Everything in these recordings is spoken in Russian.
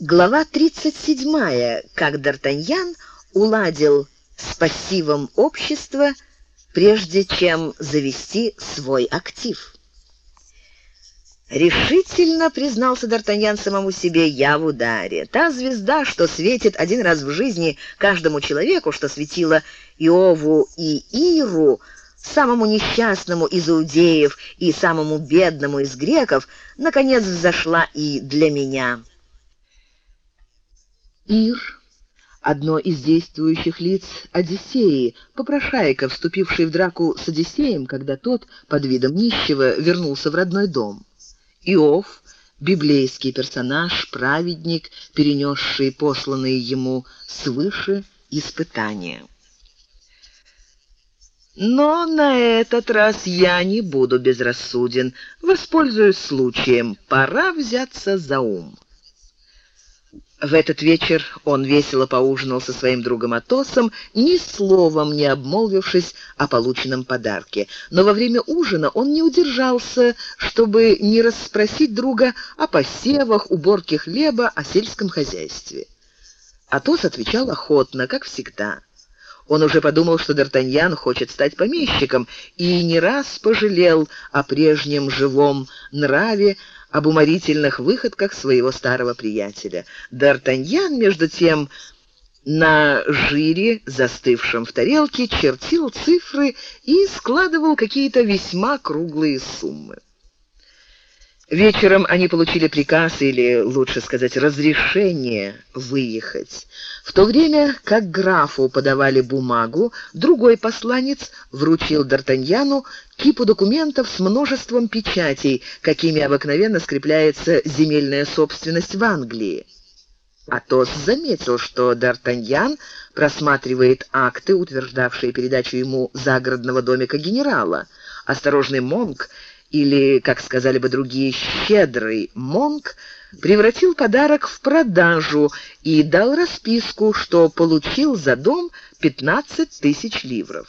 Глава 37. Как Д'Артаньян уладил с пассивом общества, прежде чем завести свой актив. Решительно признался Д'Артаньян самому себе, я в ударе. Та звезда, что светит один раз в жизни каждому человеку, что светила Иову и Иру, самому несчастному из иудеев и самому бедному из греков, наконец взошла и для меня. Ир, одно из действующих лиц Одиссеи, попрошайка, вступивший в драку с Одиссеем, когда тот под видом нищего вернулся в родной дом. Иов, библейский персонаж, праведник, перенесший посланные ему свыше испытания. Но на этот раз я не буду безрассуден. Воспользуюсь случаем. Пора взяться за ум. В этот вечер он весело поужинал со своим другом Атосом, ни словом не обмолвившись о полученном подарке. Но во время ужина он не удержался, чтобы не расспросить друга о посевах, уборке хлеба, о сельском хозяйстве. Атос отвечал охотно, как всегда. Он уже подумал, что Д'Артаньян хочет стать помещиком, и не раз пожалел о прежнем живом нраве, об уморительных выходках своего старого приятеля. Д'Артаньян, между тем, на жире, застывшем в тарелке, чертил цифры и складывал какие-то весьма круглые суммы. Вечером они получили приказ, или, лучше сказать, разрешение выехать. В то время, как графу подавали бумагу, другой посланец вручил Д'Артаньяну кипу документов с множеством печатей, какими обыкновенно скрепляется земельная собственность в Англии. Атос заметил, что Д'Артаньян просматривает акты, утверждавшие передачу ему загородного домика генерала. Осторожный Монк или, как сказали бы другие, щедрый Монк превратил подарок в продажу и дал расписку, что получил за дом 15 тысяч ливров.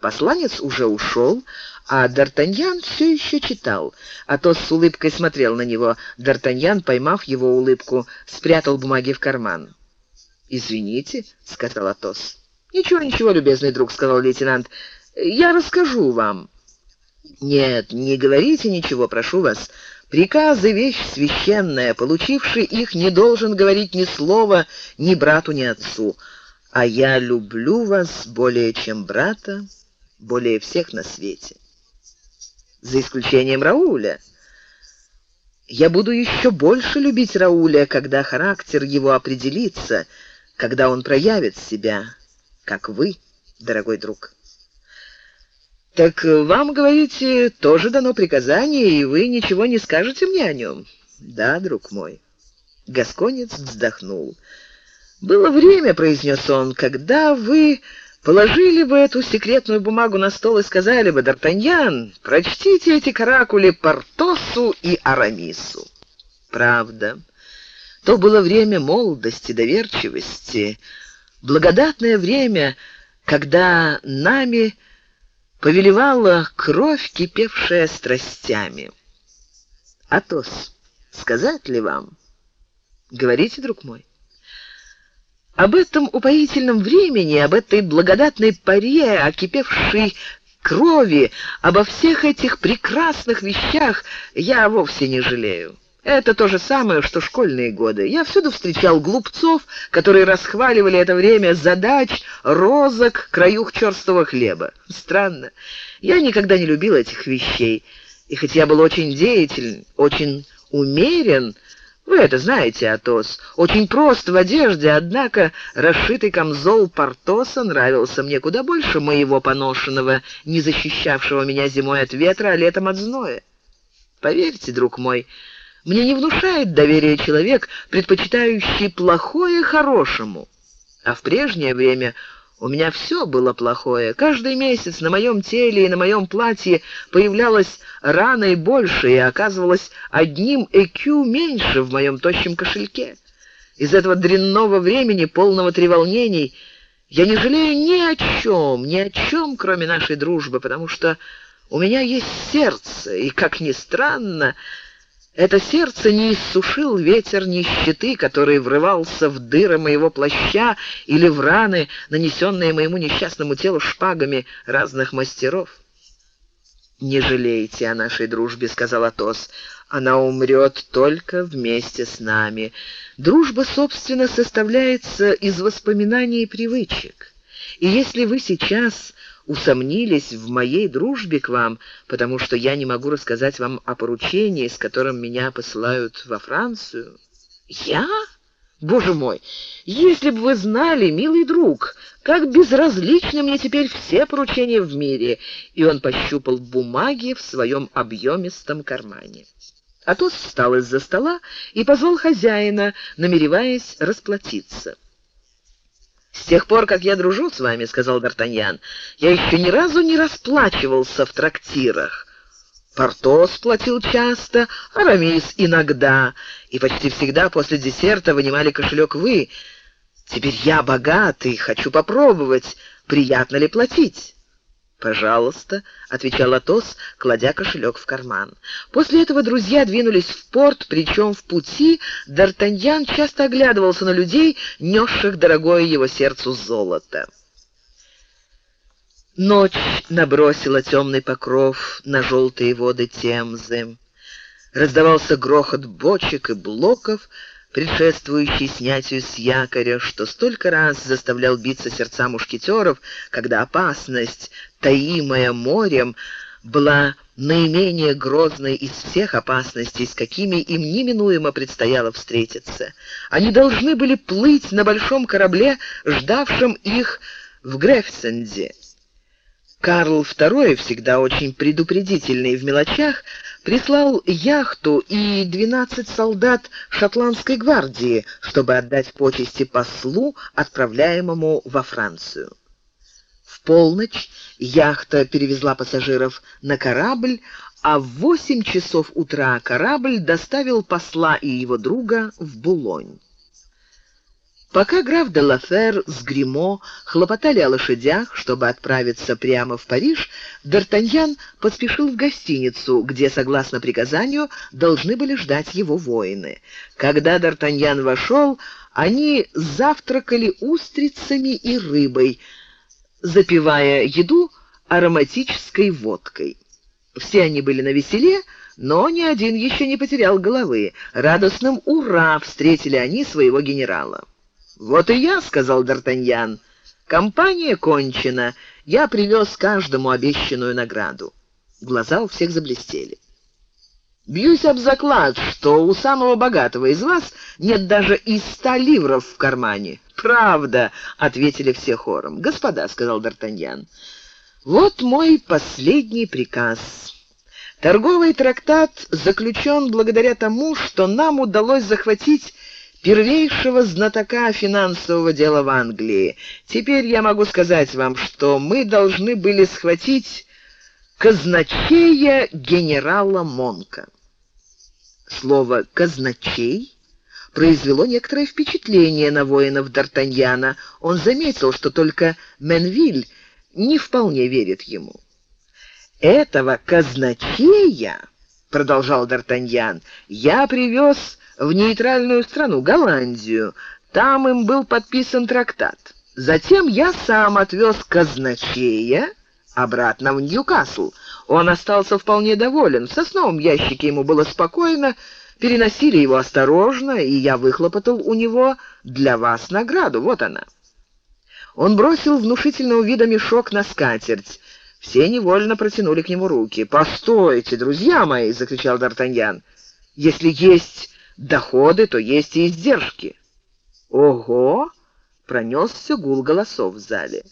Посланец уже ушел, а Д'Артаньян все еще читал. Атос с улыбкой смотрел на него. Д'Артаньян, поймав его улыбку, спрятал бумаги в карман. «Извините», — сказал Атос. «Ничего, ничего, любезный друг», — сказал лейтенант. «Я расскажу вам». Нет, не говорите ничего, прошу вас. Приказы вещь священная, получивший их не должен говорить ни слова ни брату, ни отцу. А я люблю вас более чем брата, более всех на свете. За исключением Рауля. Я буду еще больше любить Рауля, когда характер его определится, когда он проявит себя, как вы, дорогой друг. Так вам, говорите, тоже дано приказание, и вы ничего не скажете мне о нем? Да, друг мой. Гасконец вздохнул. Было время, произнес он, когда вы положили бы эту секретную бумагу на стол и сказали бы: "Д'Артаньян, прочтите эти каракули Портосу и Арамису". Правда. То было время молодости, доверчивости, благодатное время, когда нами повелевала кровь, кипевшая страстями. Атос, сказать ли вам? Говорите, друг мой. Об этом упоительном времени, об этой благодатной паре, о кипевшей крови, обо всех этих прекрасных вещах я вовсе не жалею. Это то же самое, что школьные годы. Я всюду встречал глупцов, которые расхваливали это время задач, розок, краюх черствого хлеба. Странно. Я никогда не любил этих вещей. И хоть я был очень деятелен, очень умерен, вы это знаете, Атос, очень прост в одежде, однако расшитый камзол Портоса нравился мне куда больше моего поношенного, не защищавшего меня зимой от ветра, а летом от зноя. Поверьте, друг мой, мне не внушает доверия человек, предпочитающий плохое хорошему. А в прежнее время у меня все было плохое. Каждый месяц на моем теле и на моем платье появлялась рана и больше, и оказывалось одним ЭКЮ меньше в моем тощем кошельке. Из этого дрянного времени, полного треволнений, я не жалею ни о чем, ни о чем, кроме нашей дружбы, потому что у меня есть сердце, и, как ни странно, Это сердце не иссушил ветер нищеты, который врывался в дыры моего плаща или в раны, нанесенные моему несчастному телу шпагами разных мастеров. «Не жалейте о нашей дружбе», — сказал Атос. «Она умрет только вместе с нами. Дружба, собственно, составляется из воспоминаний и привычек. И если вы сейчас усомнились в моей дружбе к вам, потому что я не могу рассказать вам о поручении, с которым меня посылают во Францию. Я? Боже мой, если бы вы знали, милый друг, как безразличны мне теперь все поручения в мире. И он пощупал бумаги в своем объемистом кармане. Атос встал из-за стола и позвал хозяина, намереваясь расплатиться. «С тех пор, как я дружу с вами, — сказал Д'Артаньян, — я еще ни разу не расплачивался в трактирах. Портос платил часто, Арамис иногда, и почти всегда после десерта вынимали кошелек вы. Теперь я богатый, хочу попробовать, приятно ли платить». «Пожалуйста», — отвечал Атос, кладя кошелек в карман. После этого друзья двинулись в порт, причем в пути Д'Артаньян часто оглядывался на людей, несших дорогое его сердцу золото. Ночь набросила темный покров на желтые воды Темзы. Раздавался грохот бочек и блоков, предшествующий снятию с якоря, что столько раз заставлял биться сердца мушкетеров, когда опасность, таимая морем, была наименее грозной из всех опасностей, с какими им неминуемо предстояло встретиться. Они должны были плыть на большом корабле, ждавшем их в Грефсенде. Карл II, всегда очень предупредительный в мелочах, прислал яхту и 12 солдат шотландской гвардии, чтобы отдать почести послу, отправляемому во Францию. В полночь яхта перевезла пассажиров на корабль, а в 8 часов утра корабль доставил посла и его друга в Булонь. Пока граф де Лафер с Гримо хлопотали о лошадях, чтобы отправиться прямо в Париж, Д'Артаньян поспешил в гостиницу, где, согласно приказанию, должны были ждать его воины. Когда Д'Артаньян вошел, они завтракали устрицами и рыбой, запивая еду ароматической водкой. Все они были на веселе, но ни один еще не потерял головы. Радостным «Ура!» встретили они своего генерала. «Вот и я», — сказал Д'Артаньян. «Компания кончена. Я привез каждому обещанную награду». Глаза у всех заблестели. «Бьюсь об заклад, что у самого богатого из вас нет даже и ста ливров в кармане». «Правда», — ответили все хором. «Господа», — сказал Д'Артаньян, — «вот мой последний приказ». Торговый трактат заключен благодаря тому, что нам удалось захватить первейшего знатока финансового дела в Англии. Теперь я могу сказать вам, что мы должны были схватить казначея генерала Монка. Слово «казначей» произвело некоторое впечатление на воинов Д'Артаньяна. Он заметил, что только Менвиль не вполне верит ему. «Этого казначея, — продолжал Д'Артаньян, — я привез в нейтральную страну, Голландию. Там им был подписан трактат. Затем я сам отвез казначея обратно в Ньюкасл. Он остался вполне доволен. В сосновом ящике ему было спокойно, переносили его осторожно, и я выхлопотал у него для вас награду. Вот она. Он бросил внушительного вида мешок на скатерть. Все невольно протянули к нему руки. «Постойте, друзья мои!» — закричал Д'Артаньян. «Если есть доходы, то есть и издержки. Ого! Пронесся гул голосов в зале.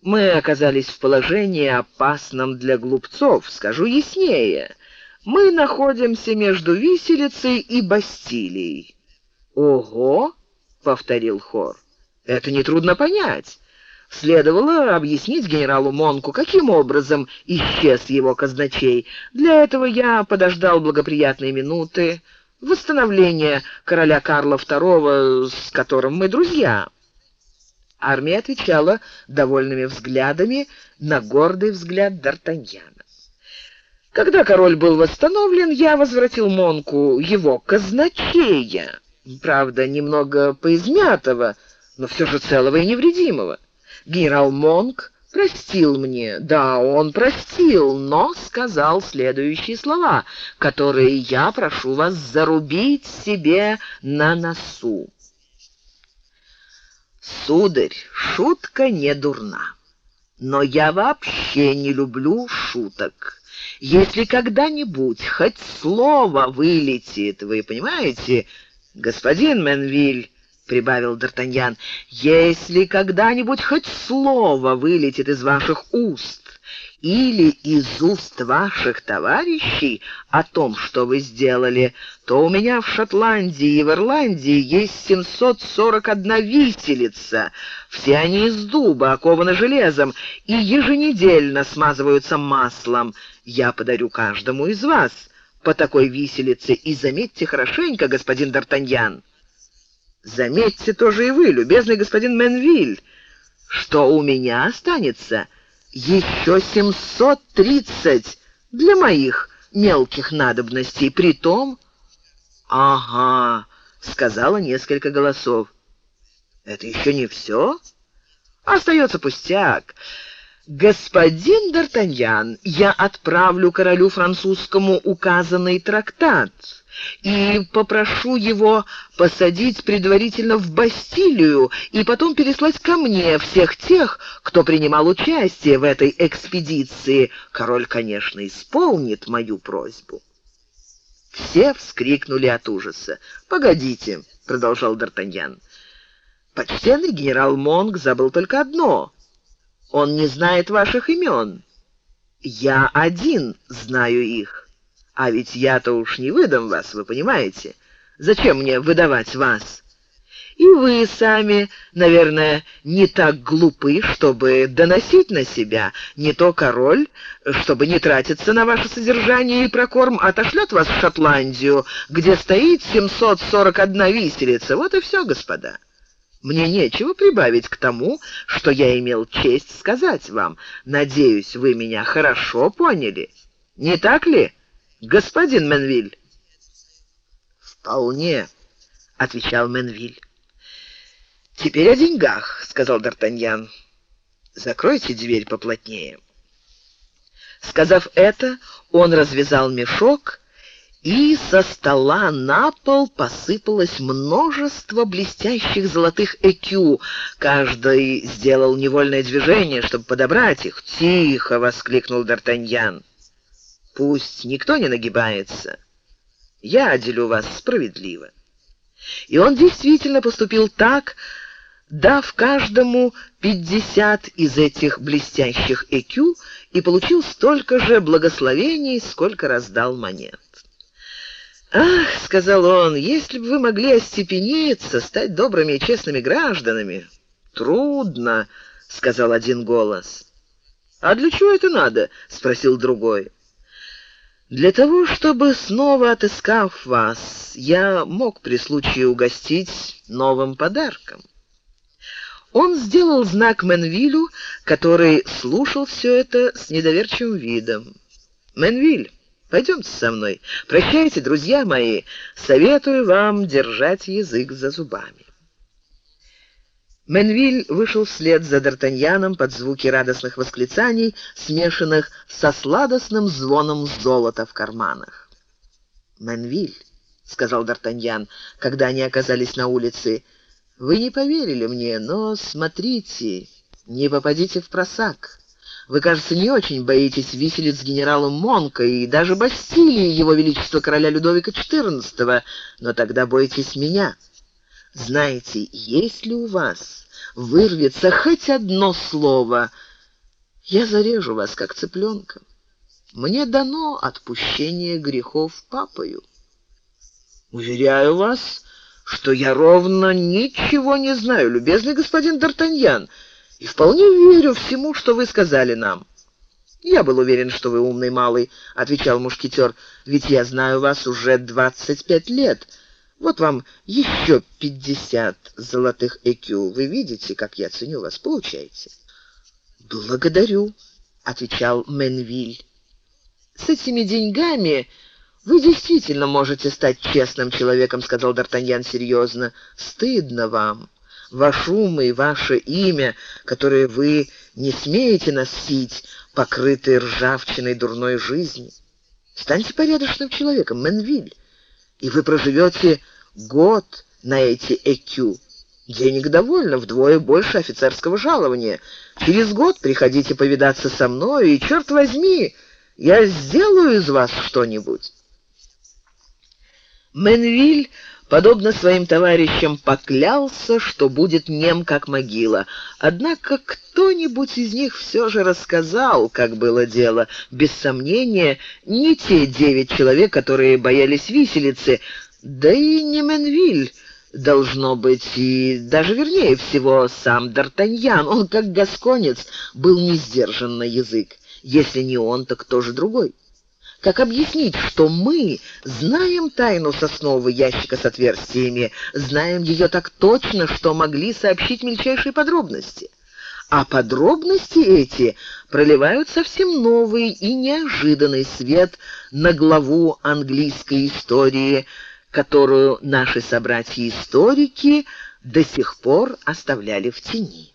Мы оказались в положении опасном для глупцов, скажу яснее. Мы находимся между виселицей и Бастилией. Ого! повторил хор. Это нетрудно понять. Следовало объяснить генералу Монку, каким образом исчез его казначей. Для этого я подождал благоприятные минуты, восстановление короля Карла II, с которым мы друзья». Армия отвечала довольными взглядами на гордый взгляд Д'Артаньяна. Когда король был восстановлен, я возвратил Монку его казначея, правда, немного поизмятого, но все же целого и невредимого. Генерал Монк простил мне. Да, он простил, но сказал следующие слова, которые я прошу вас зарубить себе на носу. Сударь, шутка не дурна, но я вообще не люблю шуток. Если когда-нибудь хоть слово вылетит, вы понимаете, господин Менвиль, прибавил Д'Артаньян, если когда-нибудь хоть слово вылетит из ваших уст или из уст ваших товарищей о том, что вы сделали, то у меня в Шотландии и в Ирландии есть 741 виселица. Все они из дуба, окованы железом и еженедельно смазываются маслом. Я подарю каждому из вас по такой виселице, и заметьте хорошенько, господин Д'Артаньян. Заметьте тоже и вы, любезный господин Менвиль, что у меня останется еще 730 для моих мелких надобностей, при том, «Ага», — сказала несколько голосов. «Это еще не все? Остается пустяк. Господин Д'Артаньян, я отправлю королю французскому указанный трактат» и попрошу его посадить предварительно в Бастилию и потом переслать ко мне всех тех, кто принимал участие в этой экспедиции. Король, конечно, исполнит мою просьбу». Все вскрикнули от ужаса. «Погодите», — продолжал Д'Артаньян. «Почтенный генерал Монг забыл только одно. Он не знает ваших имен. Я один знаю их. А ведь я-то уж не выдам вас, вы понимаете? Зачем мне выдавать вас? И вы сами, наверное, не так глупы, чтобы доносить на себя. Не то король, чтобы не тратиться на ваше содержание и прокорм, отошлет вас в Шотландию, где стоит 741 виселица. Вот и все, господа. Мне нечего прибавить к тому, что я имел честь сказать вам. Надеюсь, вы меня хорошо поняли. Не так ли, господин Менвиль? Вполне, отвечал Менвиль. Теперь о деньгах, сказал Д'Артаньян. Закройте дверь поплотнее. Сказав это, он развязал мешок и со стола на пол посыпалось множество блестящих золотых экю. Каждый сделал невольное движение, чтобы подобрать их. «Тихо!» — воскликнул Д'Артаньян. «Пусть никто не нагибается. Я отделю вас справедливо». И он действительно поступил так, дав каждому пятьдесят из этих блестящих экю и получил столько же благословений, сколько раздал монет. «Ах», — сказал он, — «если бы вы могли остепениться, стать добрыми и честными гражданами». «Трудно», — сказал один голос. «А для чего это надо?» — спросил другой. «Для того, чтобы, снова отыскав вас, я мог при случае угостить новым подарком». Он сделал знак Менвилю, который слушал все это с недоверчивым видом. «Менвиль!» Пойдемте со мной. Прощайте, друзья мои. Советую вам держать язык за зубами. Менвиль вышел вслед за Д'Артаньяном под звуки радостных восклицаний, смешанных со сладостным звоном золота в карманах. «Менвиль», — сказал Д'Артаньян, когда они оказались на улице, — «вы не поверили мне, но смотрите, не попадите в просак». Вы, кажется, не очень боитесь виселиц с генералом Монко и даже Бастилии его величества короля Людовика XIV, но тогда бойтесь меня. Знаете, если у вас вырвется хоть одно слово, я зарежу вас, как цыпленка. Мне дано отпущение грехов папою. Уверяю вас, что я ровно ничего не знаю, любезный господин Д'Артаньян, — и вполне верю всему, что вы сказали нам». «Я был уверен, что вы умный малый», — отвечал мушкетер, «ведь я знаю вас уже двадцать пять лет. Вот вам еще пятьдесят золотых экю. Вы видите, как я ценю вас. Получайте». «Благодарю», — отвечал Менвиль. С этими деньгами вы действительно можете стать честным человеком, сказал Д'Артаньян серьезно. Стыдно вам. Ваш ум и ваше имя, которое вы не смеете носить, покрытые ржавчиной дурной жизни. Станьте порядочным человеком, Менвиль, и вы проживете год на эти ЭКЮ. Денег довольно, вдвое больше офицерского жалования. Через год приходите повидаться со мной, и, черт возьми, я сделаю из вас что-нибудь». Менвиль, подобно своим товарищам, поклялся, что будет нем как могила. Однако кто-нибудь из них все же рассказал, как было дело. Без сомнения, не те девять человек, которые боялись виселицы, да и не Менвиль, должно быть, и даже вернее всего сам Д'Артаньян. Он, как гасконец, был не сдержан на язык. Если не он, то кто же другой? Как объяснить, что мы знаем тайну соснового ящика с отверстиями, знаем ее так точно, что могли сообщить мельчайшие подробности? А подробности эти проливают совсем новый и неожиданный свет на главу английской истории, которую наши собратья-историки до сих пор оставляли в тени.